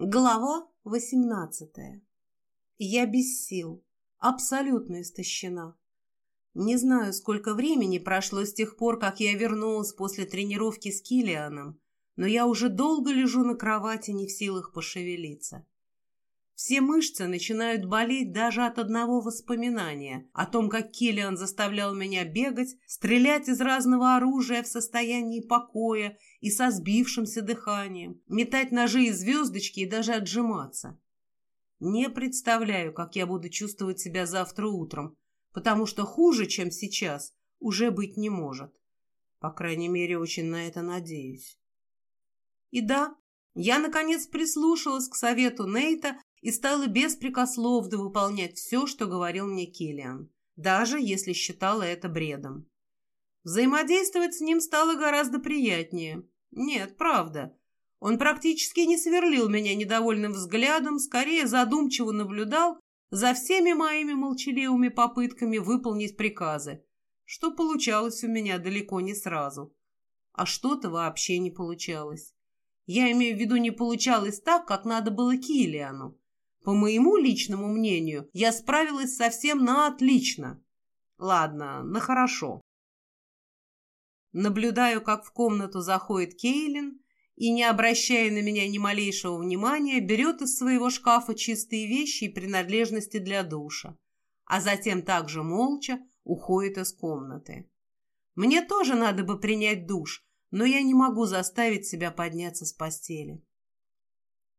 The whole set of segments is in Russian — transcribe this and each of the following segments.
Глава восемнадцатая. Я без сил, абсолютно истощена. Не знаю, сколько времени прошло с тех пор, как я вернулась после тренировки с Килианом, но я уже долго лежу на кровати, не в силах пошевелиться. Все мышцы начинают болеть даже от одного воспоминания о том, как Киллиан заставлял меня бегать, стрелять из разного оружия в состоянии покоя и со сбившимся дыханием, метать ножи и звездочки и даже отжиматься. Не представляю, как я буду чувствовать себя завтра утром, потому что хуже, чем сейчас, уже быть не может. По крайней мере, очень на это надеюсь. И да, я, наконец, прислушалась к совету Нейта и стала беспрекословно выполнять все, что говорил мне Киллиан, даже если считала это бредом. Взаимодействовать с ним стало гораздо приятнее. Нет, правда. Он практически не сверлил меня недовольным взглядом, скорее задумчиво наблюдал за всеми моими молчаливыми попытками выполнить приказы, что получалось у меня далеко не сразу. А что-то вообще не получалось. Я имею в виду, не получалось так, как надо было Килиану. По моему личному мнению, я справилась совсем на отлично. Ладно, на хорошо. Наблюдаю, как в комнату заходит Кейлин и, не обращая на меня ни малейшего внимания, берет из своего шкафа чистые вещи и принадлежности для душа, а затем также молча уходит из комнаты. Мне тоже надо бы принять душ, но я не могу заставить себя подняться с постели.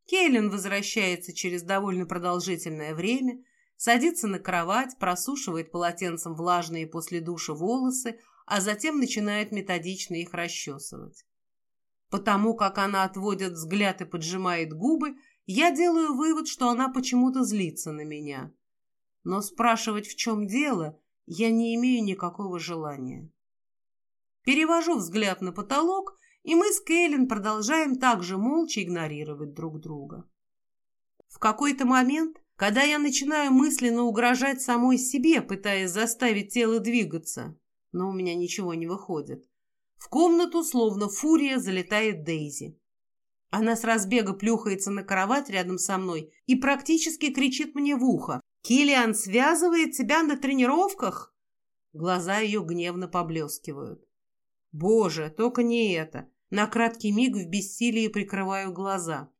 Кейлин возвращается через довольно продолжительное время, садится на кровать, просушивает полотенцем влажные после душа волосы, а затем начинает методично их расчесывать. Потому как она отводит взгляд и поджимает губы, я делаю вывод, что она почему-то злится на меня. Но спрашивать, в чем дело, я не имею никакого желания. Перевожу взгляд на потолок и мы с Кейлин продолжаем также молча игнорировать друг друга. В какой-то момент, когда я начинаю мысленно угрожать самой себе, пытаясь заставить тело двигаться, но у меня ничего не выходит, в комнату, словно фурия, залетает Дейзи. Она с разбега плюхается на кровать рядом со мной и практически кричит мне в ухо. «Киллиан связывает тебя на тренировках?» Глаза ее гневно поблескивают. Боже, только не это. На краткий миг в бессилии прикрываю глаза.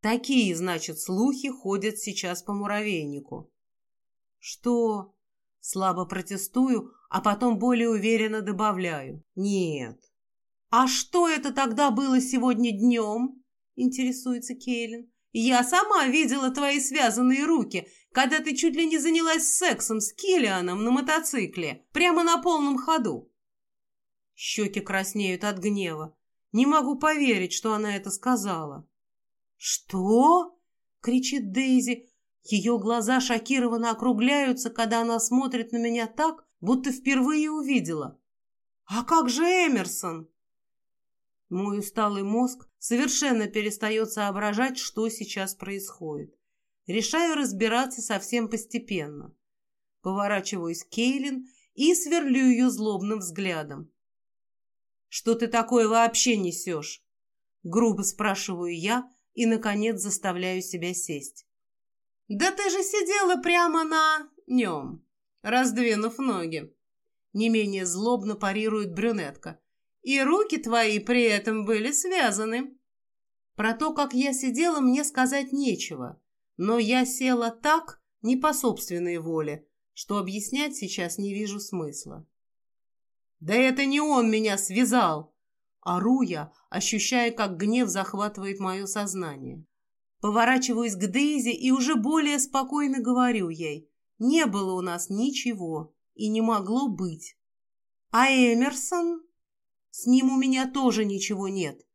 Такие, значит, слухи ходят сейчас по муравейнику. Что? Слабо протестую, а потом более уверенно добавляю. Нет. А что это тогда было сегодня днем? Интересуется Кейлин. Я сама видела твои связанные руки, когда ты чуть ли не занялась сексом с Киллианом на мотоцикле, прямо на полном ходу. Щеки краснеют от гнева. Не могу поверить, что она это сказала. «Что?» — кричит Дейзи. Ее глаза шокированно округляются, когда она смотрит на меня так, будто впервые увидела. «А как же Эмерсон?» Мой усталый мозг совершенно перестает соображать, что сейчас происходит. Решаю разбираться совсем постепенно. Поворачиваюсь к Кейлин и сверлю ее злобным взглядом. Что ты такое вообще несешь? Грубо спрашиваю я и, наконец, заставляю себя сесть. Да ты же сидела прямо на нем, раздвинув ноги. Не менее злобно парирует брюнетка. И руки твои при этом были связаны. Про то, как я сидела, мне сказать нечего. Но я села так, не по собственной воле, что объяснять сейчас не вижу смысла. «Да это не он меня связал!» Ору я, ощущая, как гнев захватывает мое сознание. Поворачиваюсь к Дейзи и уже более спокойно говорю ей. Не было у нас ничего и не могло быть. А Эмерсон? С ним у меня тоже ничего нет.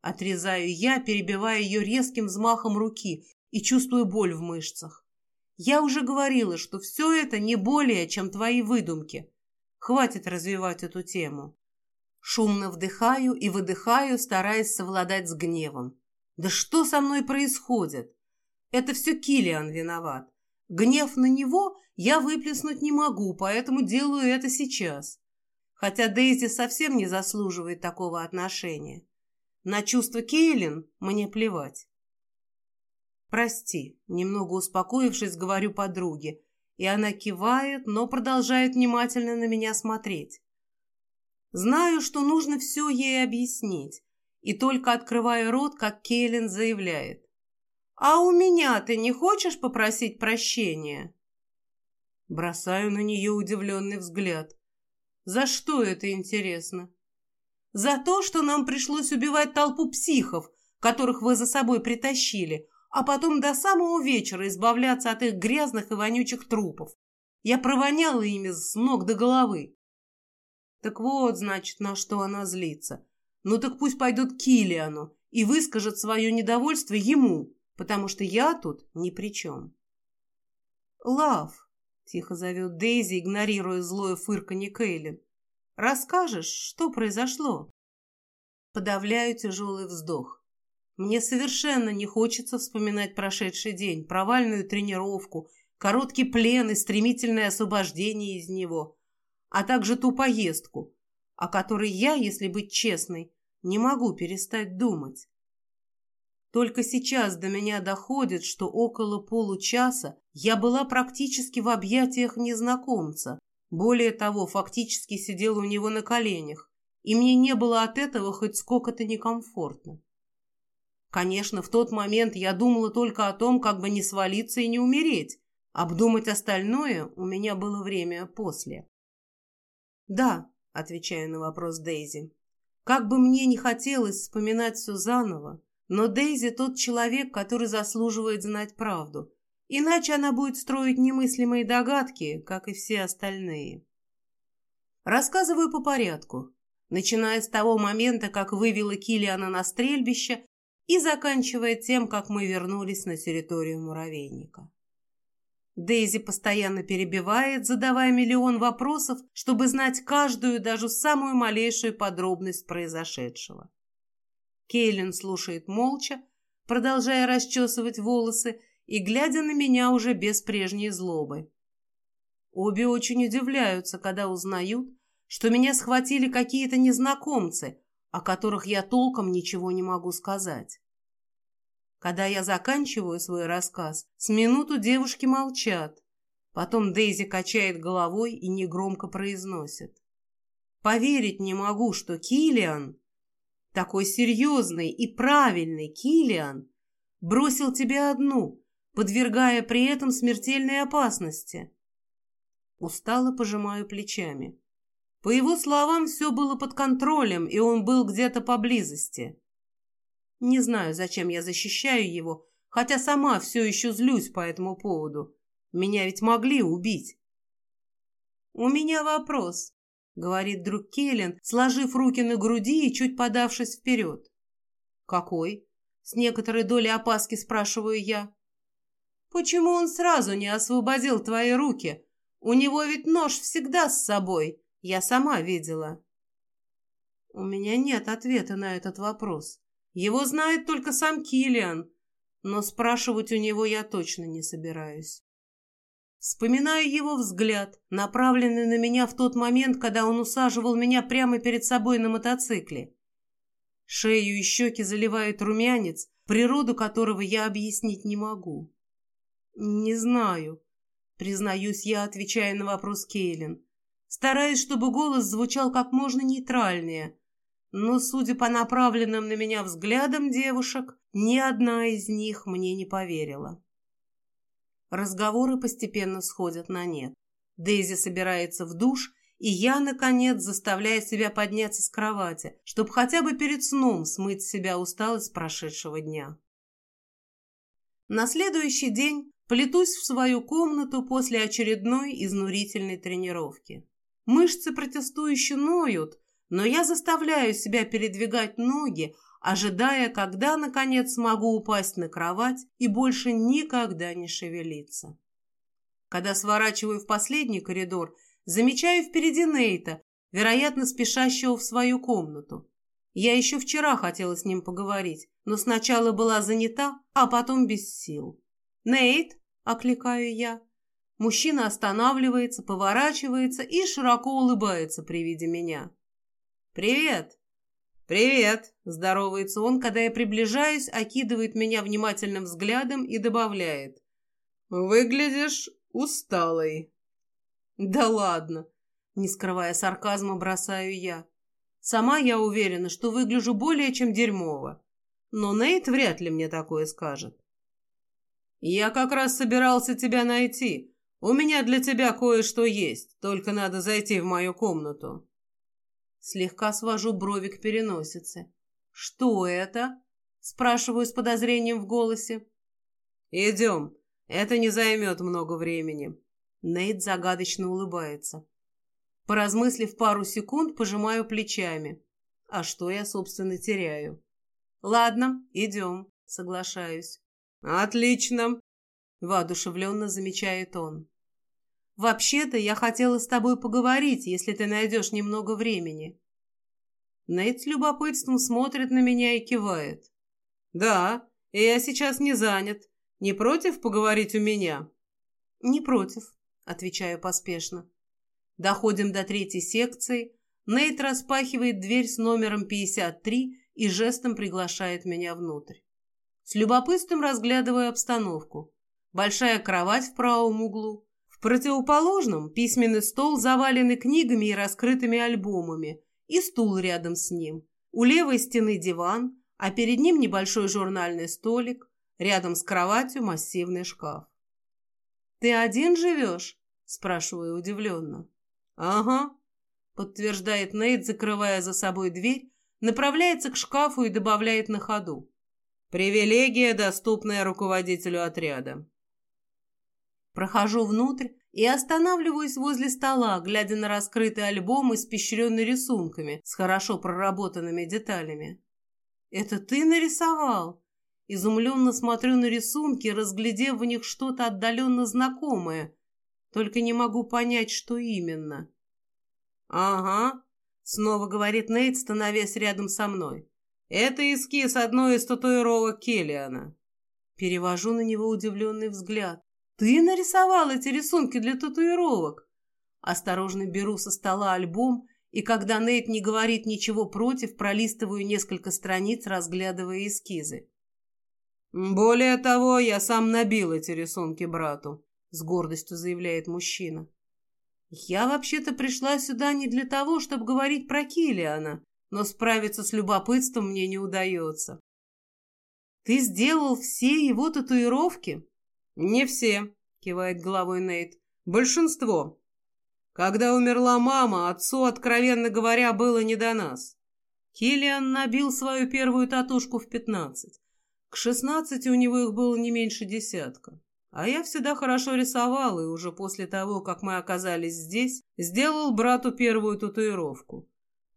Отрезаю я, перебивая ее резким взмахом руки и чувствую боль в мышцах. Я уже говорила, что все это не более, чем твои выдумки. Хватит развивать эту тему. Шумно вдыхаю и выдыхаю, стараясь совладать с гневом. Да что со мной происходит? Это все Килиан виноват. Гнев на него я выплеснуть не могу, поэтому делаю это сейчас. Хотя Дейзи совсем не заслуживает такого отношения. На чувства Кейлин мне плевать. «Прости», немного успокоившись, говорю подруге, и она кивает, но продолжает внимательно на меня смотреть. Знаю, что нужно все ей объяснить, и только открываю рот, как Кейлин заявляет. «А у меня ты не хочешь попросить прощения?» Бросаю на нее удивленный взгляд. «За что это интересно?» «За то, что нам пришлось убивать толпу психов, которых вы за собой притащили, а потом до самого вечера избавляться от их грязных и вонючих трупов. Я провоняла ими с ног до головы. Так вот, значит, на что она злится. Ну так пусть пойдут к Киллиану и выскажет свое недовольство ему, потому что я тут ни при чем. «Лав», — тихо зовет Дейзи, игнорируя злое фырканье Кейлин, — «расскажешь, что произошло?» Подавляю тяжелый вздох. Мне совершенно не хочется вспоминать прошедший день, провальную тренировку, короткий плен и стремительное освобождение из него, а также ту поездку, о которой я, если быть честной, не могу перестать думать. Только сейчас до меня доходит, что около получаса я была практически в объятиях незнакомца. Более того, фактически сидела у него на коленях, и мне не было от этого хоть сколько-то некомфортно. Конечно, в тот момент я думала только о том, как бы не свалиться и не умереть. Обдумать остальное у меня было время после. «Да», — отвечаю на вопрос Дейзи, — «как бы мне не хотелось вспоминать все заново, но Дейзи тот человек, который заслуживает знать правду, иначе она будет строить немыслимые догадки, как и все остальные». Рассказываю по порядку, начиная с того момента, как вывела Килиана на стрельбище и заканчивая тем, как мы вернулись на территорию муравейника. Дейзи постоянно перебивает, задавая миллион вопросов, чтобы знать каждую, даже самую малейшую подробность произошедшего. Кейлин слушает молча, продолжая расчесывать волосы и глядя на меня уже без прежней злобы. Обе очень удивляются, когда узнают, что меня схватили какие-то незнакомцы, о которых я толком ничего не могу сказать. Когда я заканчиваю свой рассказ, с минуту девушки молчат. Потом Дейзи качает головой и негромко произносит. «Поверить не могу, что Килиан, такой серьезный и правильный Килиан, бросил тебя одну, подвергая при этом смертельной опасности». Устало пожимаю плечами. По его словам, все было под контролем, и он был где-то поблизости. Не знаю, зачем я защищаю его, хотя сама все еще злюсь по этому поводу. Меня ведь могли убить. «У меня вопрос», — говорит друг Келлен, сложив руки на груди и чуть подавшись вперед. «Какой?» — с некоторой долей опаски спрашиваю я. «Почему он сразу не освободил твои руки? У него ведь нож всегда с собой». Я сама видела. У меня нет ответа на этот вопрос. Его знает только сам Килиан, но спрашивать у него я точно не собираюсь. Вспоминаю его взгляд, направленный на меня в тот момент, когда он усаживал меня прямо перед собой на мотоцикле. Шею и щеки заливает румянец, природу которого я объяснить не могу. «Не знаю», — признаюсь я, отвечая на вопрос Кейлин стараясь, чтобы голос звучал как можно нейтральнее. Но, судя по направленным на меня взглядам девушек, ни одна из них мне не поверила. Разговоры постепенно сходят на нет. Дейзи собирается в душ, и я, наконец, заставляю себя подняться с кровати, чтобы хотя бы перед сном смыть с себя усталость прошедшего дня. На следующий день плетусь в свою комнату после очередной изнурительной тренировки. Мышцы протестующе ноют, но я заставляю себя передвигать ноги, ожидая, когда, наконец, смогу упасть на кровать и больше никогда не шевелиться. Когда сворачиваю в последний коридор, замечаю впереди Нейта, вероятно, спешащего в свою комнату. Я еще вчера хотела с ним поговорить, но сначала была занята, а потом без сил. «Нейт!» — окликаю я. Мужчина останавливается, поворачивается и широко улыбается при виде меня. «Привет!» «Привет!» – здоровается он, когда я приближаюсь, окидывает меня внимательным взглядом и добавляет. «Выглядишь усталой». «Да ладно!» – не скрывая сарказма, бросаю я. Сама я уверена, что выгляжу более чем дерьмово. Но Нейт вряд ли мне такое скажет. «Я как раз собирался тебя найти. У меня для тебя кое-что есть, только надо зайти в мою комнату». Слегка свожу брови к переносице. «Что это?» – спрашиваю с подозрением в голосе. «Идем. Это не займет много времени». Нейт загадочно улыбается. Поразмыслив пару секунд, пожимаю плечами. А что я, собственно, теряю? «Ладно, идем», — соглашаюсь. «Отлично», — воодушевленно замечает он. «Вообще-то я хотела с тобой поговорить, если ты найдешь немного времени». Нейт с любопытством смотрит на меня и кивает. «Да, я сейчас не занят. Не против поговорить у меня?» «Не против», — отвечаю поспешно. Доходим до третьей секции. Нейт распахивает дверь с номером 53 и жестом приглашает меня внутрь. С любопытством разглядываю обстановку. Большая кровать в правом углу, противоположном письменный стол, заваленный книгами и раскрытыми альбомами, и стул рядом с ним. У левой стены диван, а перед ним небольшой журнальный столик, рядом с кроватью массивный шкаф. «Ты один живешь?» – спрашиваю удивленно. «Ага», – подтверждает Нейт, закрывая за собой дверь, направляется к шкафу и добавляет на ходу. «Привилегия, доступная руководителю отряда». Прохожу внутрь и останавливаюсь возле стола, глядя на раскрытый альбом, испещренный рисунками с хорошо проработанными деталями. «Это ты нарисовал?» Изумленно смотрю на рисунки, разглядев в них что-то отдаленно знакомое, только не могу понять, что именно. «Ага», — снова говорит Нейт, становясь рядом со мной. «Это эскиз одной из татуировок Келлиана». Перевожу на него удивленный взгляд. «Ты нарисовал эти рисунки для татуировок?» Осторожно беру со стола альбом, и когда Нейт не говорит ничего против, пролистываю несколько страниц, разглядывая эскизы. «Более того, я сам набил эти рисунки брату», — с гордостью заявляет мужчина. «Я вообще-то пришла сюда не для того, чтобы говорить про Килиана, но справиться с любопытством мне не удается». «Ты сделал все его татуировки?» «Не все», — кивает головой Нейт. «Большинство. Когда умерла мама, отцу, откровенно говоря, было не до нас. Киллиан набил свою первую татушку в пятнадцать. К шестнадцати у него их было не меньше десятка. А я всегда хорошо рисовал, и уже после того, как мы оказались здесь, сделал брату первую татуировку.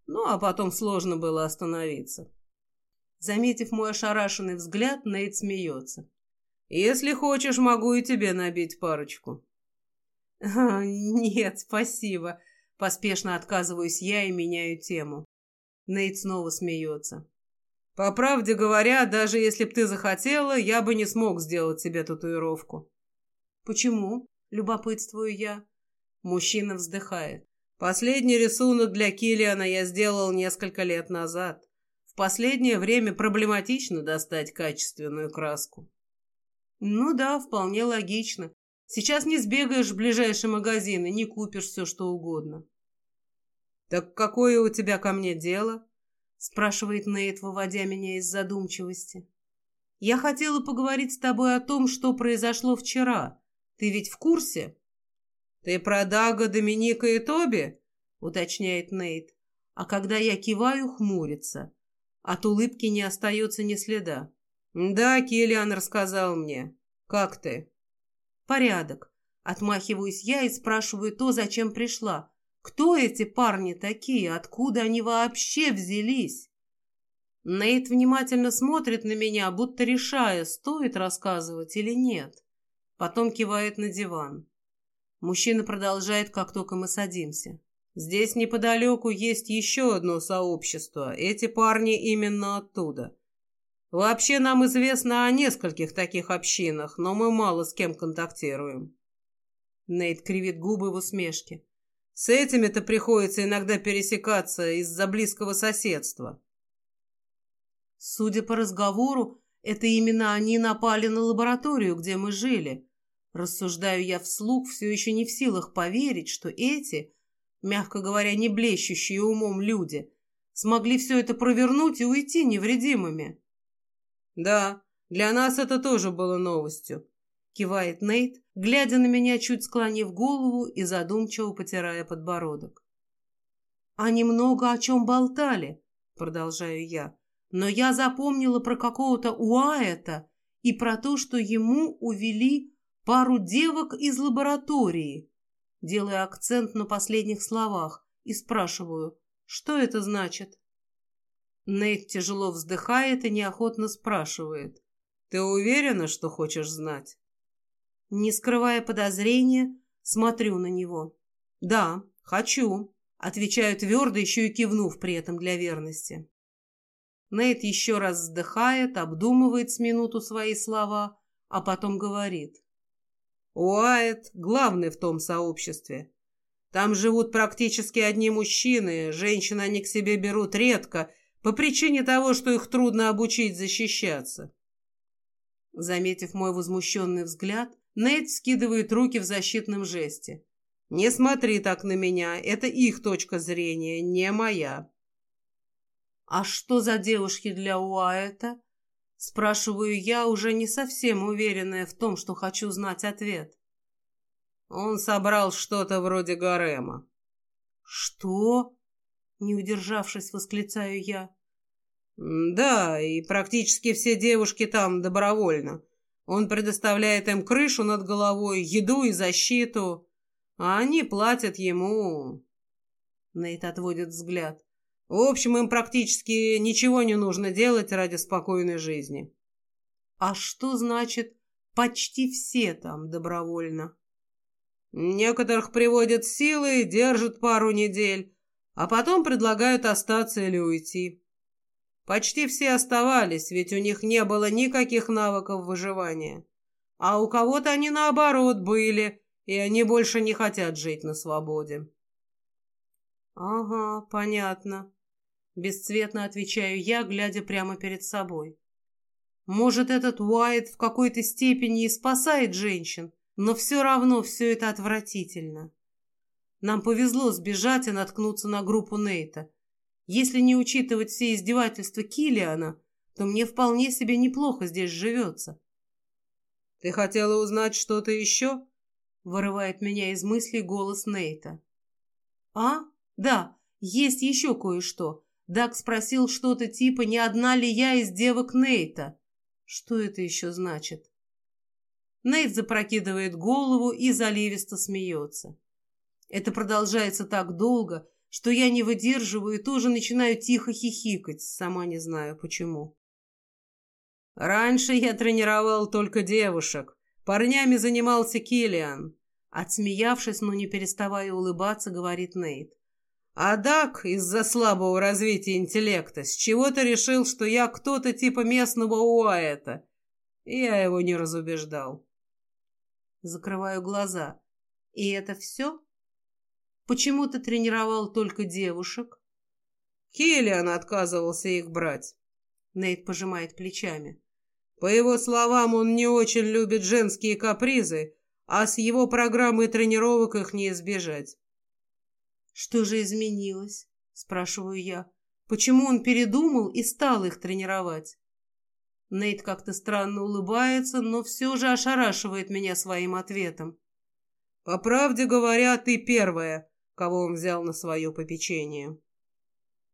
Ну, а потом сложно было остановиться. Заметив мой ошарашенный взгляд, Нейт смеется. Если хочешь, могу и тебе набить парочку. Нет, спасибо. Поспешно отказываюсь я и меняю тему. Нейт снова смеется. По правде говоря, даже если б ты захотела, я бы не смог сделать себе татуировку. Почему? Любопытствую я. Мужчина вздыхает. Последний рисунок для Килиана я сделал несколько лет назад. В последнее время проблематично достать качественную краску. Ну да, вполне логично. Сейчас не сбегаешь в ближайший магазин и не купишь все, что угодно. «Так какое у тебя ко мне дело?» спрашивает Нейт, выводя меня из задумчивости. «Я хотела поговорить с тобой о том, что произошло вчера. Ты ведь в курсе?» «Ты про Дага, Доминика и Тоби?» уточняет Нейт. А когда я киваю, хмурится. От улыбки не остается ни следа. «Да, Киллиан рассказал мне. Как ты?» «Порядок». Отмахиваюсь я и спрашиваю то, зачем пришла. «Кто эти парни такие? Откуда они вообще взялись?» Нейт внимательно смотрит на меня, будто решая, стоит рассказывать или нет. Потом кивает на диван. Мужчина продолжает, как только мы садимся. Здесь неподалеку есть еще одно сообщество. Эти парни именно оттуда. Вообще нам известно о нескольких таких общинах, но мы мало с кем контактируем. Нейт кривит губы в усмешке. С этими-то приходится иногда пересекаться из-за близкого соседства. Судя по разговору, это именно они напали на лабораторию, где мы жили. Рассуждаю я вслух, все еще не в силах поверить, что эти, мягко говоря, не блещущие умом люди, смогли все это провернуть и уйти невредимыми. «Да, для нас это тоже было новостью», — кивает Нейт, глядя на меня, чуть склонив голову и задумчиво потирая подбородок. «Они много о чем болтали», — продолжаю я, «но я запомнила про какого-то Уайета и про то, что ему увели пару девок из лаборатории». Делаю акцент на последних словах и спрашиваю, что это значит? Нейт тяжело вздыхает и неохотно спрашивает. «Ты уверена, что хочешь знать?» Не скрывая подозрения, смотрю на него. «Да, хочу», — отвечаю твердо, еще и кивнув при этом для верности. Нейт еще раз вздыхает, обдумывает с минуту свои слова, а потом говорит. «Уайт главный в том сообществе. Там живут практически одни мужчины, женщин они к себе берут редко, по причине того, что их трудно обучить защищаться. Заметив мой возмущенный взгляд, Нейт скидывает руки в защитном жесте. «Не смотри так на меня, это их точка зрения, не моя». «А что за девушки для Уайта?» Спрашиваю я, уже не совсем уверенная в том, что хочу знать ответ. Он собрал что-то вроде гарема. «Что?» Не удержавшись, восклицаю я. «Да, и практически все девушки там добровольно. Он предоставляет им крышу над головой, еду и защиту, а они платят ему...» Нейт отводит взгляд. «В общем, им практически ничего не нужно делать ради спокойной жизни». «А что значит «почти все там добровольно»?» «Некоторых приводят силы, держат пару недель, а потом предлагают остаться или уйти. Почти все оставались, ведь у них не было никаких навыков выживания. А у кого-то они наоборот были, и они больше не хотят жить на свободе. «Ага, понятно», — бесцветно отвечаю я, глядя прямо перед собой. «Может, этот Уайт в какой-то степени и спасает женщин, но все равно все это отвратительно. Нам повезло сбежать и наткнуться на группу Нейта. Если не учитывать все издевательства Килиана, то мне вполне себе неплохо здесь живется. «Ты хотела узнать что-то еще?» Вырывает меня из мыслей голос Нейта. «А? Да, есть еще кое-что. Даг спросил что-то типа, не одна ли я из девок Нейта. Что это еще значит?» Нейт запрокидывает голову и заливисто смеется. Это продолжается так долго, что я не выдерживаю и тоже начинаю тихо хихикать, сама не знаю почему. Раньше я тренировал только девушек. Парнями занимался Киллиан. Отсмеявшись, но не переставая улыбаться, говорит Нейт. А Дак из-за слабого развития интеллекта с чего-то решил, что я кто-то типа местного Уайта. Я его не разубеждал. Закрываю глаза. И это все? Почему ты тренировал только девушек? Киллиан отказывался их брать. Нейт пожимает плечами. По его словам, он не очень любит женские капризы, а с его программой тренировок их не избежать. Что же изменилось? Спрашиваю я. Почему он передумал и стал их тренировать? Нейт как-то странно улыбается, но все же ошарашивает меня своим ответом. «По правде говоря, ты первая, кого он взял на свое попечение.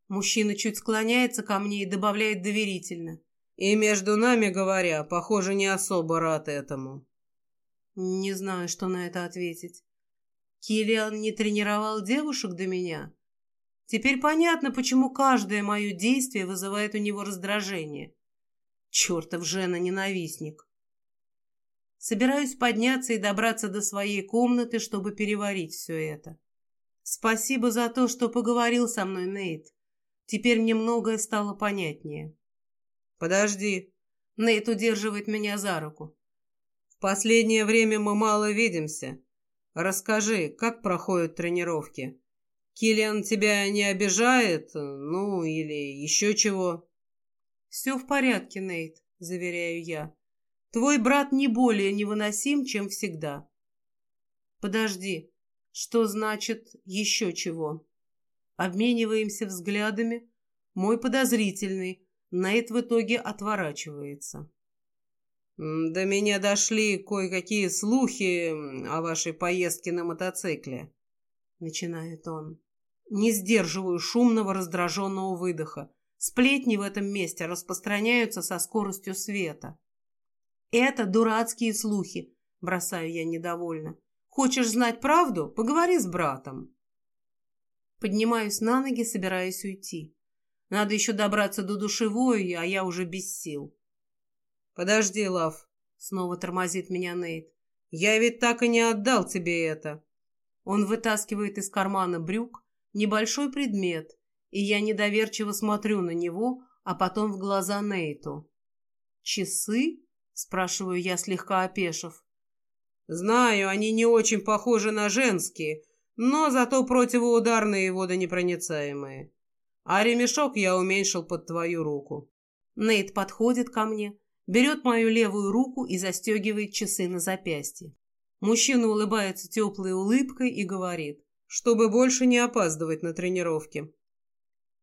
Мужчина чуть склоняется ко мне и добавляет доверительно. И между нами говоря, похоже, не особо рад этому. Не знаю, что на это ответить. Киллиан не тренировал девушек до меня. Теперь понятно, почему каждое мое действие вызывает у него раздражение. Чертов жена-ненавистник. Собираюсь подняться и добраться до своей комнаты, чтобы переварить все это. Спасибо за то, что поговорил со мной, Нейт. Теперь мне многое стало понятнее. Подожди. Нейт удерживает меня за руку. В последнее время мы мало видимся. Расскажи, как проходят тренировки? Киллиан тебя не обижает? Ну, или еще чего? «Все в порядке, Нейт», — заверяю я. «Твой брат не более невыносим, чем всегда». «Подожди, что значит «еще чего»?» Обмениваемся взглядами. Мой подозрительный. Нейт в итоге отворачивается. «До меня дошли кое-какие слухи о вашей поездке на мотоцикле», — начинает он. Не сдерживаю шумного раздраженного выдоха. Сплетни в этом месте распространяются со скоростью света. «Это дурацкие слухи», — бросаю я недовольно. «Хочешь знать правду? Поговори с братом». Поднимаюсь на ноги, собираясь уйти. Надо еще добраться до душевой, а я уже без сил. «Подожди, Лав», — снова тормозит меня Нейт. «Я ведь так и не отдал тебе это». Он вытаскивает из кармана брюк небольшой предмет, и я недоверчиво смотрю на него, а потом в глаза Нейту. «Часы?» — спрашиваю я, слегка опешив. «Знаю, они не очень похожи на женские, но зато противоударные и водонепроницаемые. А ремешок я уменьшил под твою руку». Нейт подходит ко мне, берет мою левую руку и застегивает часы на запястье. Мужчина улыбается теплой улыбкой и говорит, чтобы больше не опаздывать на тренировки.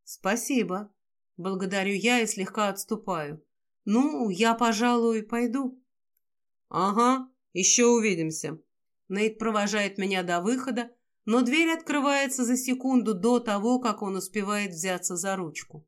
«Спасибо. Благодарю я и слегка отступаю. Ну, я, пожалуй, пойду». «Ага, еще увидимся». Нейт провожает меня до выхода, но дверь открывается за секунду до того, как он успевает взяться за ручку.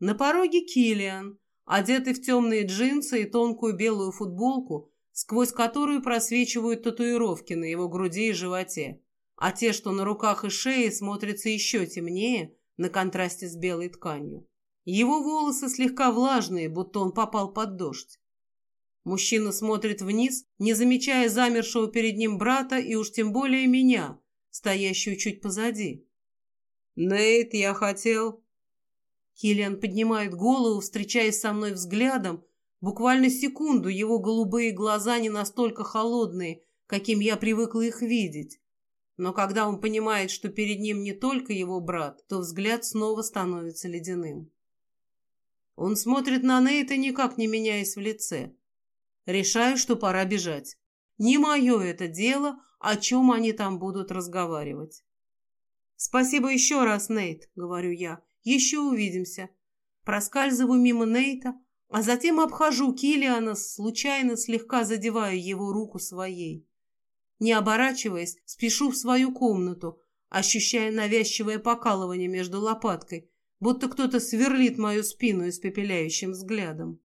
На пороге Килиан, одетый в темные джинсы и тонкую белую футболку, сквозь которую просвечивают татуировки на его груди и животе, а те, что на руках и шее, смотрятся еще темнее, на контрасте с белой тканью. Его волосы слегка влажные, будто он попал под дождь. Мужчина смотрит вниз, не замечая замершего перед ним брата и уж тем более меня, стоящую чуть позади. «Нейт, я хотел...» Киллиан поднимает голову, встречаясь со мной взглядом. Буквально секунду его голубые глаза не настолько холодные, каким я привыкла их видеть. Но когда он понимает, что перед ним не только его брат, то взгляд снова становится ледяным. Он смотрит на Нейта, никак не меняясь в лице. Решаю, что пора бежать. Не мое это дело, о чем они там будут разговаривать. «Спасибо еще раз, Нейт», — говорю я. «Еще увидимся». Проскальзываю мимо Нейта, а затем обхожу Килиана, случайно слегка задеваю его руку своей. Не оборачиваясь, спешу в свою комнату, ощущая навязчивое покалывание между лопаткой, будто кто-то сверлит мою спину испепеляющим взглядом.